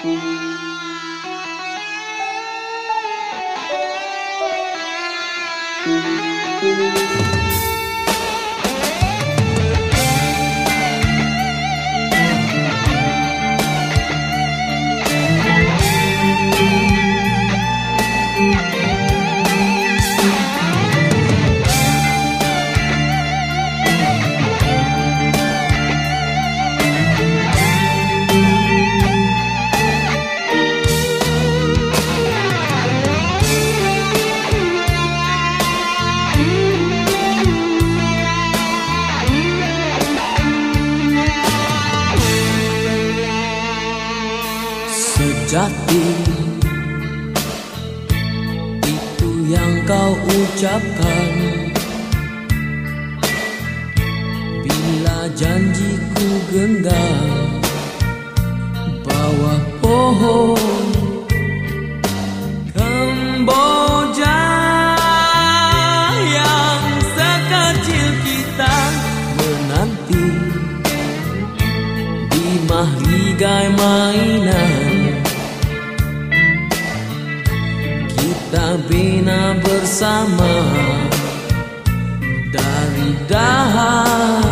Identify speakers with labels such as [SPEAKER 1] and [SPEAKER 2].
[SPEAKER 1] Thank you. Sejati Itu yang kau ucapkan. Bila janjiku genggam Bawah pohon Kemboja Yang sekecil kita menanti. Di mahligai mainan Kita bina bersama Dari dahan